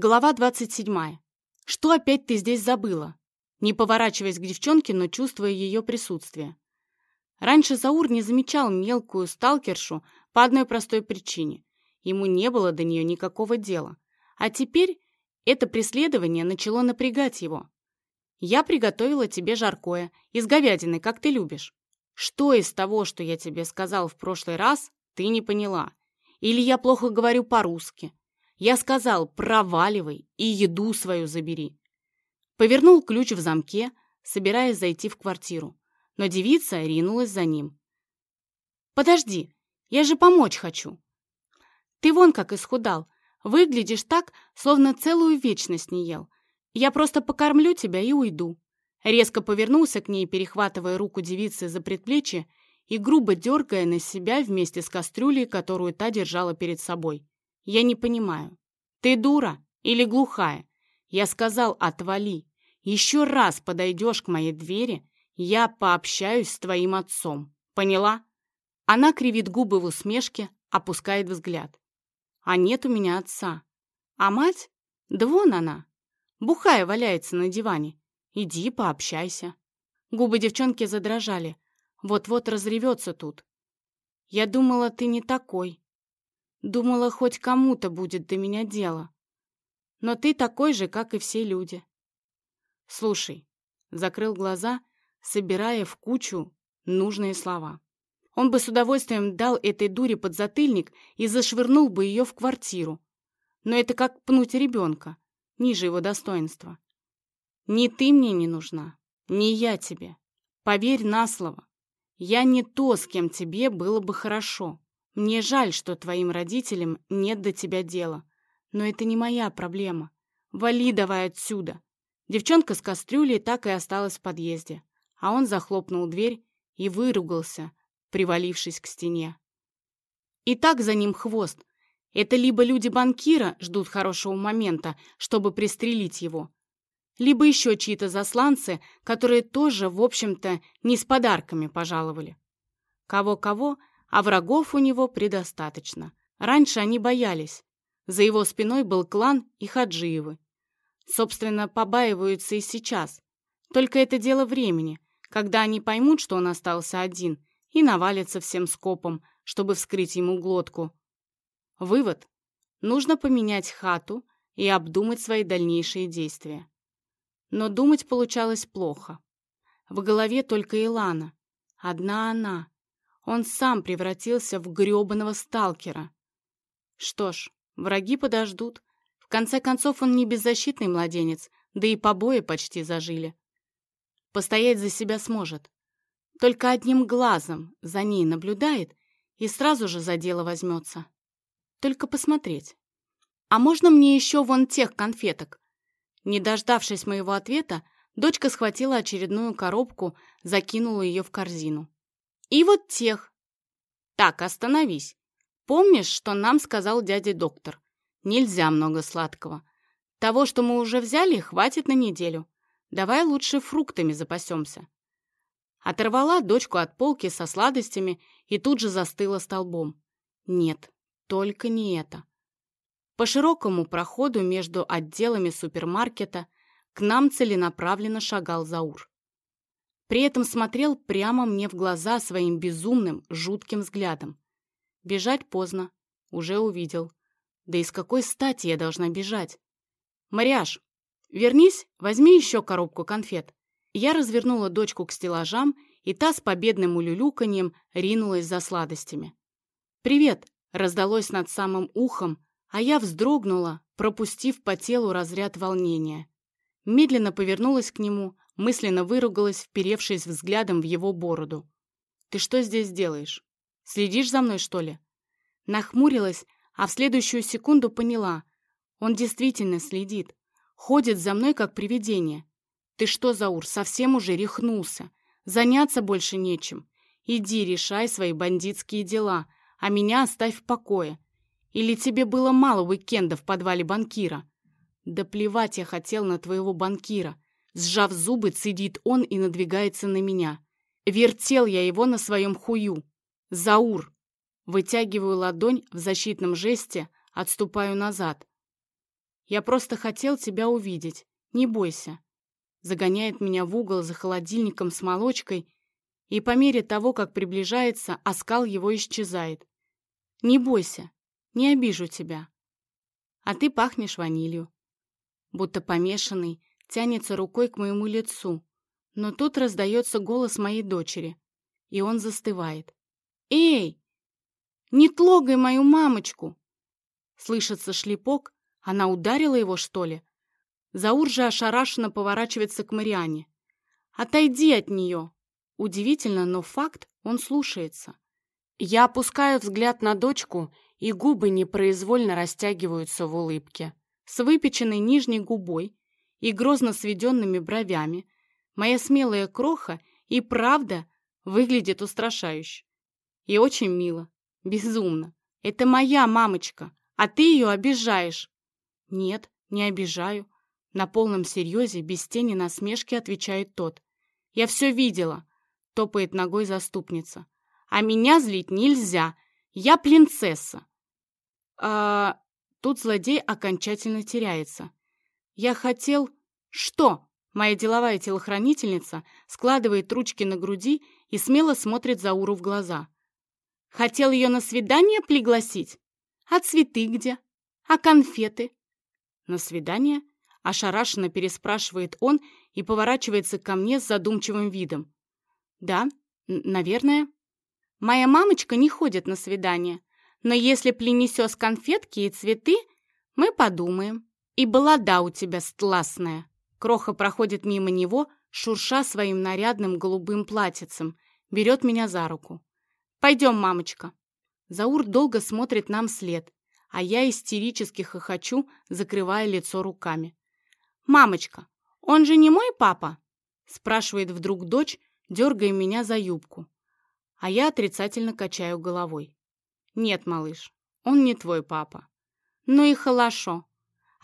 Глава 27. Что опять ты здесь забыла? Не поворачиваясь к девчонке, но чувствуя ее присутствие. Раньше Заур не замечал мелкую сталкершу по одной простой причине. Ему не было до нее никакого дела. А теперь это преследование начало напрягать его. «Я приготовила тебе жаркое, из говядины, как ты любишь. Что из того, что я тебе сказал в прошлый раз, ты не поняла? Или я плохо говорю по-русски? Я сказал, проваливай и еду свою забери». Повернул ключ в замке, собираясь зайти в квартиру, но девица ринулась за ним. «Подожди, я же помочь хочу. Ты вон как исхудал, выглядишь так, словно целую вечность не ел. Я просто покормлю тебя и уйду». Резко повернулся к ней, перехватывая руку девицы за предплечье и грубо дергая на себя вместе с кастрюлей, которую та держала перед собой. «Я не понимаю. Ты дура или глухая? Я сказал, отвали. Еще раз подойдешь к моей двери, я пообщаюсь с твоим отцом. Поняла?» Она кривит губы в усмешке, опускает взгляд. «А нет у меня отца. А мать? Да вон она. Бухая валяется на диване. Иди пообщайся». Губы девчонки задрожали. Вот-вот разревется тут. «Я думала, ты не такой. Думала, хоть кому-то будет до меня дело. Но ты такой же, как и все люди». «Слушай», — закрыл глаза, собирая в кучу нужные слова. Он бы с удовольствием дал этой дуре подзатыльник и зашвырнул бы ее в квартиру. Но это как пнуть ребенка, ниже его достоинства. Ни ты мне не нужна, ни я тебе. Поверь на слово. Я не то, с кем тебе было бы хорошо. Мне жаль, что твоим родителям нет до тебя дела. Но это не моя проблема. Вали давай отсюда. Девчонка с кастрюлей так и осталась в подъезде, а он захлопнул дверь и выругался, привалившись к стене. И так за ним хвост. Это либо люди банкира ждут хорошего момента, чтобы пристрелить его, либо еще чьи-то засланцы, которые тоже, в общем-то, не с подарками пожаловали. Кого-кого, а врагов у него предостаточно. Раньше они боялись. За его спиной был клан и Хаджиевы. Собственно, побаиваются и сейчас. Только это дело времени, когда они поймут, что он остался один, и навалятся всем скопом, чтобы вскрыть ему глотку. Вывод. Нужно поменять хату и обдумать свои дальнейшие действия. Но думать получалось плохо. В голове только Илана. Одна она. Он сам превратился в грёбаного сталкера. Что ж, враги подождут. В конце концов, он не беззащитный младенец, да и побои почти зажили. Постоять за себя сможет. Только одним глазом за ней наблюдает и сразу же за дело возьмется. Только посмотреть. А можно мне еще вон тех конфеток? Не дождавшись моего ответа, дочка схватила очередную коробку, закинула ее в корзину. И вот тех. Так, остановись. Помнишь, что нам сказал дядя доктор? Нельзя много сладкого. Того, что мы уже взяли, хватит на неделю. Давай лучше фруктами запасемся. Оторвала дочку от полки со сладостями и тут же застыла столбом. Нет, только не это. По широкому проходу между отделами супермаркета к нам целенаправленно шагал Заур. При этом смотрел прямо мне в глаза своим безумным, жутким взглядом. Бежать поздно, уже увидел. Да и с какой стати я должна бежать? «Марьяш, вернись, возьми еще коробку конфет». Я развернула дочку к стеллажам, и та с победным улюлюканьем ринулась за сладостями. «Привет!» — раздалось над самым ухом, а я вздрогнула, пропустив по телу разряд волнения. Медленно повернулась к нему, мысленно выругалась, вперевшись взглядом в его бороду. «Ты что здесь делаешь? Следишь за мной, что ли?» Нахмурилась, а в следующую секунду поняла. Он действительно следит. Ходит за мной, как привидение. «Ты что, Заур, совсем уже рехнулся? Заняться больше нечем. Иди, решай свои бандитские дела, а меня оставь в покое. Или тебе было мало уикенда в подвале банкира? Да плевать я хотел на твоего банкира. Сжав зубы, цедит он и надвигается на меня. Вертел я его на своем хую. Заур. Вытягиваю ладонь в защитном жесте, отступаю назад. Я просто хотел тебя увидеть. Не бойся. Загоняет меня в угол за холодильником с молочкой, и по мере того, как приближается, оскал его исчезает. Не бойся, не обижу тебя. А ты пахнешь ванилью. Будто помешанный, тянется рукой к моему лицу, но тут раздается голос моей дочери, и он застывает. «Эй! Не тлогай мою мамочку!» Слышится шлепок, она ударила его, что ли? Заур же ошарашенно поворачивается к Мариане. «Отойди от нее!» Удивительно, но факт, он слушается. Я опускаю взгляд на дочку, и губы непроизвольно растягиваются в улыбке. С выпеченной нижней губой и грозно сведенными бровями моя смелая кроха и правда выглядит устрашающе. И очень мило, безумно. Это моя мамочка, а ты ее обижаешь. Нет, не обижаю. На полном серьезе, без тени насмешки отвечает тот. Я все видела топает ногой заступница. А меня злить нельзя. Я принцесса. А тут злодей окончательно теряется. Я хотел... Что? Моя деловая телохранительница складывает ручки на груди и смело смотрит Зауру в глаза. Хотел ее на свидание пригласить? А цветы где? А конфеты? На свидание? Ошарашенно переспрашивает он и поворачивается ко мне с задумчивым видом. Да, наверное. Моя мамочка не ходит на свидания, но если принесешь конфетки и цветы, мы подумаем. И балада у тебя стласная. Кроха проходит мимо него, шурша своим нарядным голубым платьицем, берет меня за руку. «Пойдем, мамочка». Заур долго смотрит нам след, а я истерически хохочу, закрывая лицо руками. «Мамочка, он же не мой папа?» спрашивает вдруг дочь, дергая меня за юбку. А я отрицательно качаю головой. «Нет, малыш, он не твой папа». «Ну и хорошо».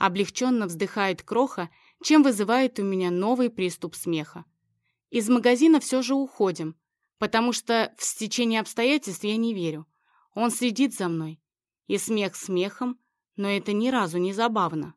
Облегченно вздыхает Кроха, чем вызывает у меня новый приступ смеха. Из магазина все же уходим, потому что в стечение обстоятельств я не верю. Он следит за мной. И смех смехом, но это ни разу не забавно.